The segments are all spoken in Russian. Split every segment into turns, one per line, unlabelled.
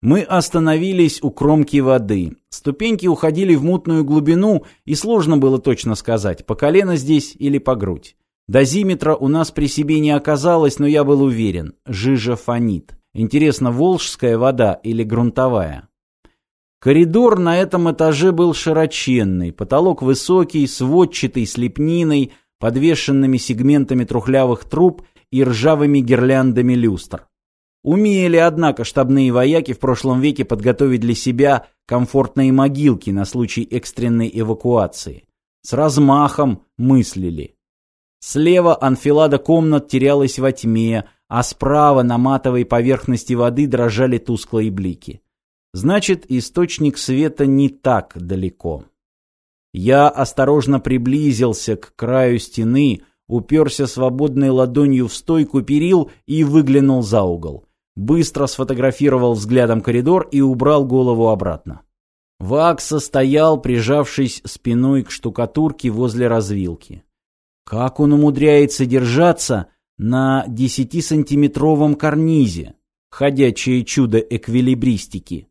Мы остановились у кромки воды. Ступеньки уходили в мутную глубину, и сложно было точно сказать, по колено здесь или по грудь. Дозиметра у нас при себе не оказалось, но я был уверен. Жижа фонит. Интересно, волжская вода или грунтовая? Коридор на этом этаже был широченный, потолок высокий, сводчатый, с лепниной, подвешенными сегментами трухлявых труб и ржавыми гирляндами люстр. Умели, однако, штабные вояки в прошлом веке подготовить для себя комфортные могилки на случай экстренной эвакуации. С размахом мыслили. Слева анфилада комнат терялась во тьме, а справа на матовой поверхности воды дрожали тусклые блики. Значит, источник света не так далеко. Я осторожно приблизился к краю стены, уперся свободной ладонью в стойку перил и выглянул за угол быстро сфотографировал взглядом коридор и убрал голову обратно. Вакса стоял, прижавшись спиной к штукатурке возле развилки. Как он умудряется держаться на десятисантиметровом карнизе? Ходячее чудо эквилибристики.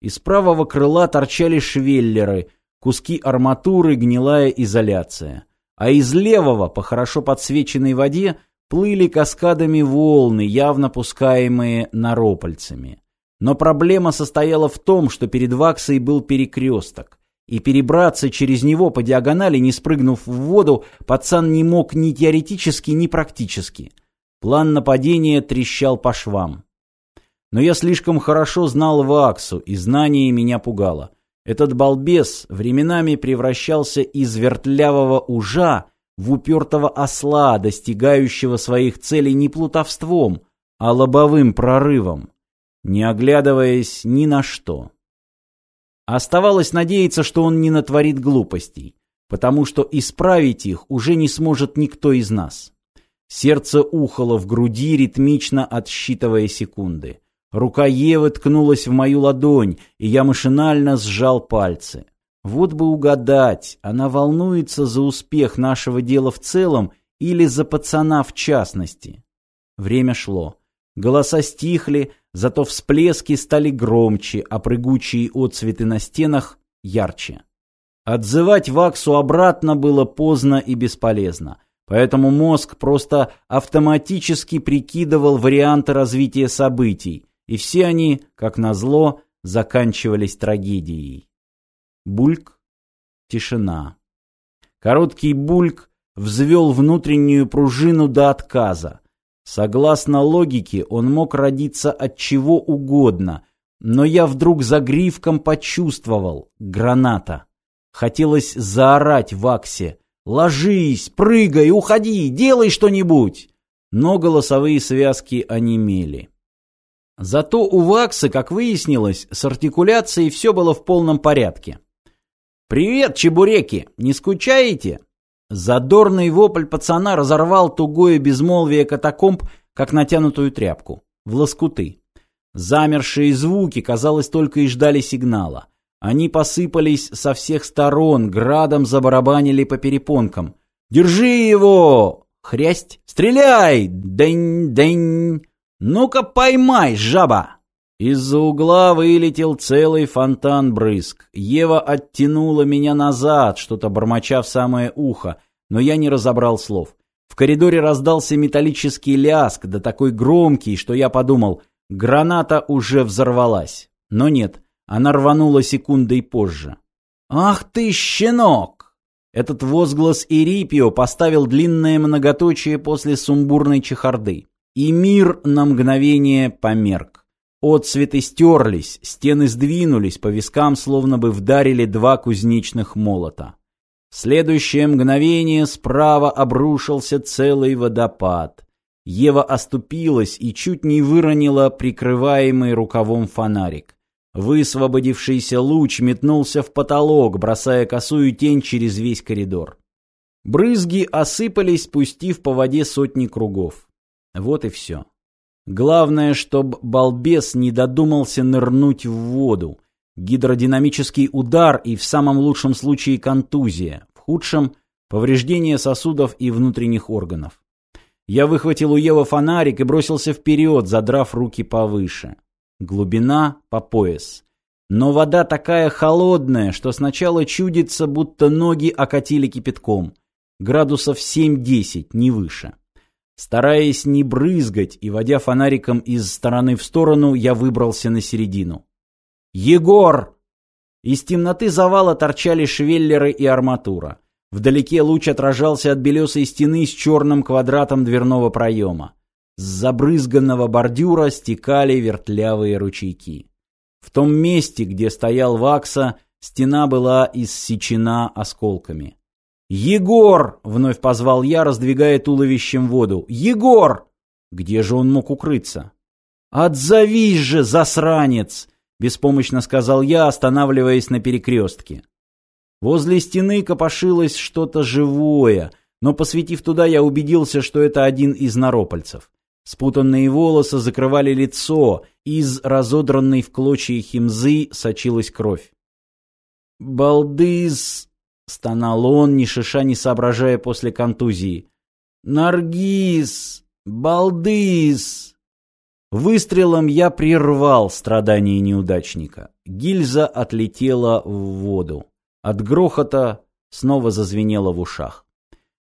Из правого крыла торчали швеллеры, куски арматуры, гнилая изоляция. А из левого, по хорошо подсвеченной воде, плыли каскадами волны, явно пускаемые наропольцами. Но проблема состояла в том, что перед Ваксой был перекресток, и перебраться через него по диагонали, не спрыгнув в воду, пацан не мог ни теоретически, ни практически. План нападения трещал по швам. Но я слишком хорошо знал Ваксу, и знание меня пугало. Этот балбес временами превращался из вертлявого ужа в упертого осла, достигающего своих целей не плутовством, а лобовым прорывом, не оглядываясь ни на что. Оставалось надеяться, что он не натворит глупостей, потому что исправить их уже не сможет никто из нас. Сердце ухало в груди, ритмично отсчитывая секунды. Рука Евы ткнулась в мою ладонь, и я машинально сжал пальцы. Вот бы угадать, она волнуется за успех нашего дела в целом или за пацана в частности. Время шло. Голоса стихли, зато всплески стали громче, а прыгучие отцветы на стенах ярче. Отзывать Ваксу обратно было поздно и бесполезно, поэтому мозг просто автоматически прикидывал варианты развития событий, и все они, как назло, заканчивались трагедией. Бульк. Тишина. Короткий бульк взвел внутреннюю пружину до отказа. Согласно логике, он мог родиться от чего угодно, но я вдруг за гривком почувствовал — граната. Хотелось заорать в аксе «Ложись, прыгай, уходи, делай что-нибудь!» Но голосовые связки онемели. Зато у Ваксы, как выяснилось, с артикуляцией все было в полном порядке. «Привет, чебуреки! Не скучаете?» Задорный вопль пацана разорвал тугое безмолвие катакомб, как натянутую тряпку. В лоскуты. Замершие звуки, казалось, только и ждали сигнала. Они посыпались со всех сторон, градом забарабанили по перепонкам. «Держи его!» «Хрясть! Стреляй! Дэнь-дэнь! Ну-ка поймай, жаба!» Из-за угла вылетел целый фонтан брызг. Ева оттянула меня назад, что-то бормоча в самое ухо, но я не разобрал слов. В коридоре раздался металлический ляск, да такой громкий, что я подумал, граната уже взорвалась. Но нет, она рванула секундой позже. «Ах ты, щенок!» Этот возглас Ирипио поставил длинное многоточие после сумбурной чехарды. И мир на мгновение померк. Отцветы стерлись, стены сдвинулись, по вискам словно бы вдарили два кузнечных молота. В следующее мгновение справа обрушился целый водопад. Ева оступилась и чуть не выронила прикрываемый рукавом фонарик. Высвободившийся луч метнулся в потолок, бросая косую тень через весь коридор. Брызги осыпались, пустив по воде сотни кругов. Вот и все. Главное, чтоб балбес не додумался нырнуть в воду. Гидродинамический удар и в самом лучшем случае контузия, в худшем – повреждение сосудов и внутренних органов. Я выхватил у Евы фонарик и бросился вперед, задрав руки повыше. Глубина по пояс. Но вода такая холодная, что сначала чудится, будто ноги окатили кипятком. Градусов 7-10, не выше. Стараясь не брызгать и водя фонариком из стороны в сторону, я выбрался на середину. «Егор!» Из темноты завала торчали швеллеры и арматура. Вдалеке луч отражался от белесой стены с черным квадратом дверного проема. С забрызганного бордюра стекали вертлявые ручейки. В том месте, где стоял Вакса, стена была иссечена осколками. «Егор!» — вновь позвал я, раздвигая туловищем воду. «Егор!» Где же он мог укрыться? «Отзовись же, засранец!» — беспомощно сказал я, останавливаясь на перекрестке. Возле стены копошилось что-то живое, но, посветив туда, я убедился, что это один из наропольцев. Спутанные волосы закрывали лицо, из разодранной в клочья химзы сочилась кровь. «Балдыз!» — стонал он, ни шиша не соображая после контузии. «Наргиз! Балдыз!» Выстрелом я прервал страдания неудачника. Гильза отлетела в воду. От грохота снова зазвенело в ушах.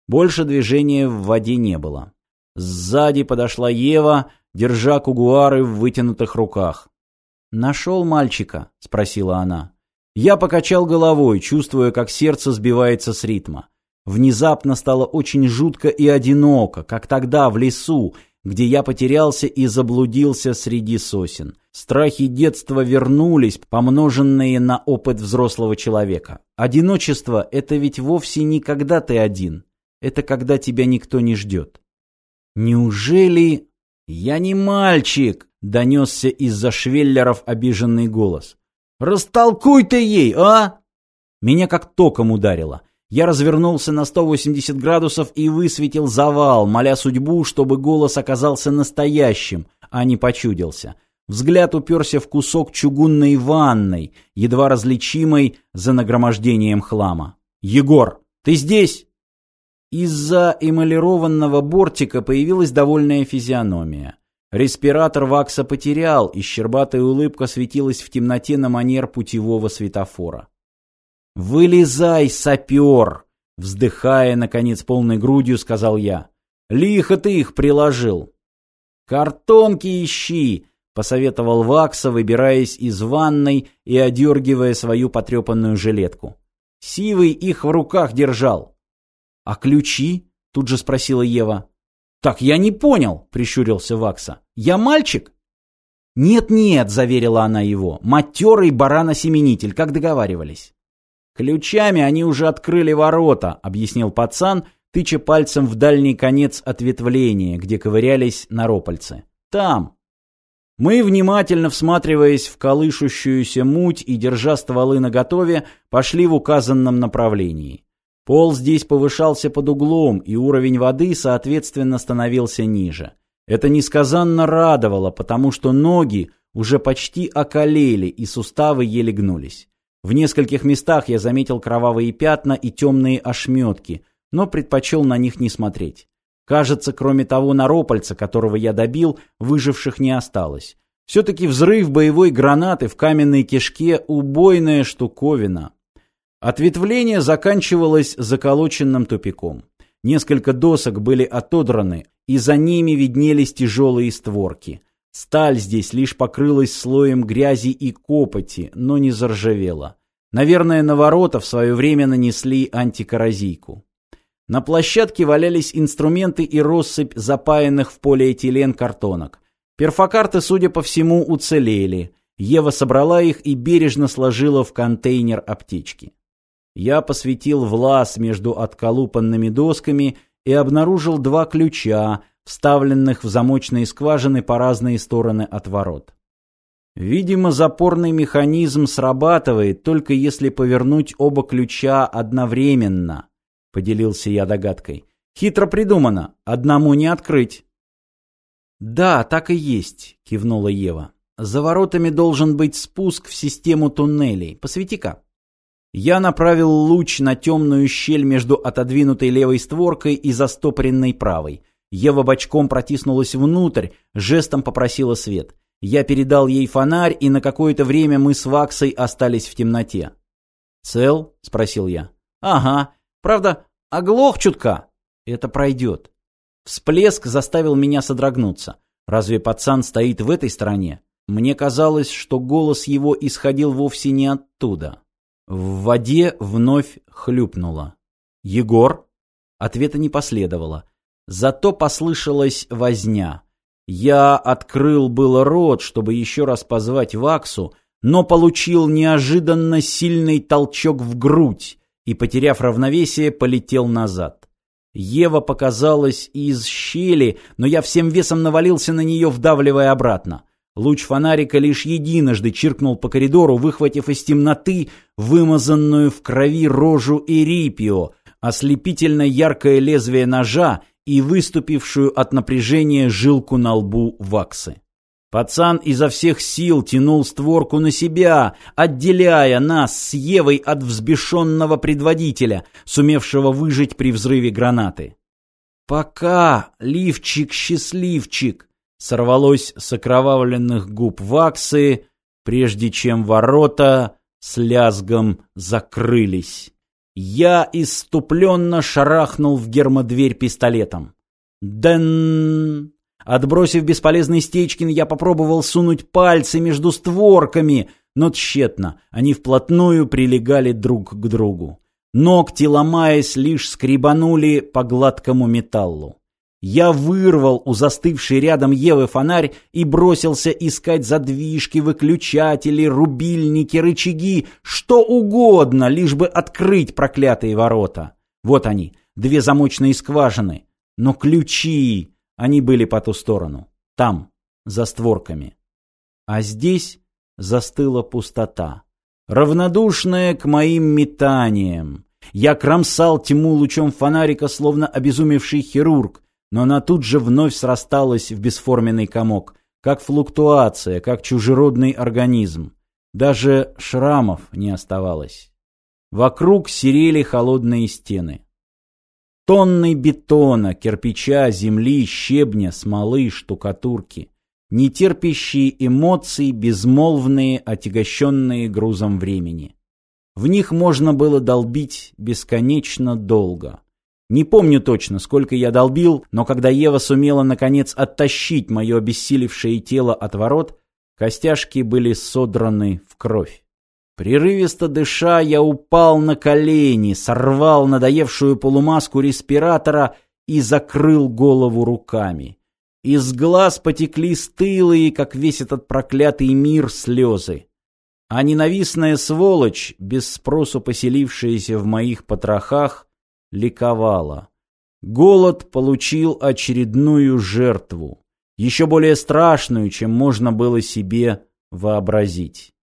Больше движения в воде не было. Сзади подошла Ева, держа кугуары в вытянутых руках. «Нашел мальчика?» — спросила она. Я покачал головой, чувствуя, как сердце сбивается с ритма. Внезапно стало очень жутко и одиноко, как тогда в лесу, где я потерялся и заблудился среди сосен. Страхи детства вернулись, помноженные на опыт взрослого человека. Одиночество — это ведь вовсе не когда ты один. Это когда тебя никто не ждет. Неужели... Я не мальчик, донесся из-за швеллеров обиженный голос. Растолкуй ты ей, а? Меня как током ударило. Я развернулся на 180 градусов и высветил завал, моля судьбу, чтобы голос оказался настоящим, а не почудился. Взгляд уперся в кусок чугунной ванной, едва различимой за нагромождением хлама. «Егор, ты здесь?» Из-за эмалированного бортика появилась довольная физиономия. Респиратор Вакса потерял, и щербатая улыбка светилась в темноте на манер путевого светофора. «Вылезай, сапер!» Вздыхая, наконец, полной грудью, сказал я. «Лихо ты их приложил!» «Картонки ищи!» — посоветовал Вакса, выбираясь из ванной и одергивая свою потрепанную жилетку. Сивый их в руках держал. «А ключи?» — тут же спросила Ева. «Так я не понял», — прищурился Вакса. «Я мальчик?» «Нет-нет», — заверила она его, — «матерый бараносеменитель, как договаривались». «Ключами они уже открыли ворота», — объяснил пацан, тыча пальцем в дальний конец ответвления, где ковырялись наропольцы. «Там». Мы, внимательно всматриваясь в колышущуюся муть и держа стволы наготове, пошли в указанном направлении. Пол здесь повышался под углом, и уровень воды, соответственно, становился ниже. Это несказанно радовало, потому что ноги уже почти околели, и суставы еле гнулись. В нескольких местах я заметил кровавые пятна и темные ошметки, но предпочел на них не смотреть. Кажется, кроме того наропольца, которого я добил, выживших не осталось. Все-таки взрыв боевой гранаты в каменной кишке – убойная штуковина. Ответвление заканчивалось заколоченным тупиком. Несколько досок были отодраны, и за ними виднелись тяжелые створки. Сталь здесь лишь покрылась слоем грязи и копоти, но не заржавела. Наверное, на ворота в свое время нанесли антикоррозийку. На площадке валялись инструменты и россыпь запаянных в полиэтилен картонок. Перфокарты, судя по всему, уцелели. Ева собрала их и бережно сложила в контейнер аптечки. Я посветил в между отколупанными досками и обнаружил два ключа, вставленных в замочные скважины по разные стороны от ворот. Видимо, запорный механизм срабатывает только если повернуть оба ключа одновременно, поделился я догадкой. Хитро придумано, одному не открыть. Да, так и есть, кивнула Ева. За воротами должен быть спуск в систему туннелей. Посвети-ка. Я направил луч на темную щель между отодвинутой левой створкой и застопоренной правой. Ева бочком протиснулась внутрь, жестом попросила свет. Я передал ей фонарь, и на какое-то время мы с Ваксой остались в темноте. «Цел?» — спросил я. «Ага. Правда, оглох чутка. Это пройдет». Всплеск заставил меня содрогнуться. Разве пацан стоит в этой стороне? Мне казалось, что голос его исходил вовсе не оттуда. В воде вновь хлюпнуло. «Егор?» Ответа не последовало. Зато послышалась возня. Я открыл было рот, чтобы еще раз позвать Ваксу, но получил неожиданно сильный толчок в грудь и, потеряв равновесие, полетел назад. Ева показалась из щели, но я всем весом навалился на нее, вдавливая обратно. Луч фонарика лишь единожды чиркнул по коридору, выхватив из темноты вымазанную в крови рожу Эрипио, ослепительно яркое лезвие ножа и выступившую от напряжения жилку на лбу ваксы. Пацан изо всех сил тянул створку на себя, отделяя нас с Евой от взбешенного предводителя, сумевшего выжить при взрыве гранаты. «Пока, лифчик-счастливчик!» Сорвалось с окровавленных губ ваксы, прежде чем ворота с лязгом закрылись. Я иступленно шарахнул в гермодверь пистолетом. Дэн! Отбросив бесполезный Стечкин, я попробовал сунуть пальцы между створками, но тщетно. Они вплотную прилегали друг к другу. Ногти, ломаясь, лишь скребанули по гладкому металлу. Я вырвал у застывшей рядом Евы фонарь и бросился искать задвижки, выключатели, рубильники, рычаги, что угодно, лишь бы открыть проклятые ворота. Вот они, две замочные скважины. Но ключи, они были по ту сторону, там, за створками. А здесь застыла пустота, равнодушная к моим метаниям. Я кромсал тьму лучом фонарика, словно обезумевший хирург, но она тут же вновь срасталась в бесформенный комок, как флуктуация, как чужеродный организм. Даже шрамов не оставалось. Вокруг серели холодные стены. Тонны бетона, кирпича, земли, щебня, смолы, штукатурки. Нетерпящие эмоций, безмолвные, отягощенные грузом времени. В них можно было долбить бесконечно долго. Не помню точно, сколько я долбил, но когда Ева сумела наконец оттащить мое обессилевшее тело от ворот, костяшки были содраны в кровь. Прерывисто дыша, я упал на колени, сорвал надоевшую полумаску респиратора и закрыл голову руками. Из глаз потекли стылые, как весь этот проклятый мир, слезы. А ненавистная сволочь, без спросу поселившаяся в моих потрохах, ликовала. Голод получил очередную жертву, еще более страшную, чем можно было себе вообразить.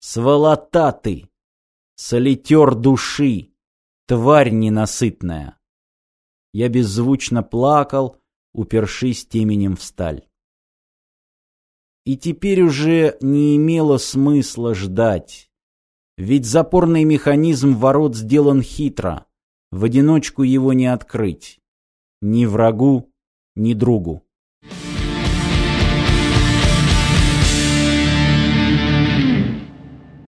Сволота ты! Солитер души! Тварь ненасытная! Я беззвучно плакал, упершись теменем в сталь. И теперь уже не имело смысла ждать. Ведь запорный механизм ворот сделан хитро. В одиночку его не открыть. Ни врагу, ни другу.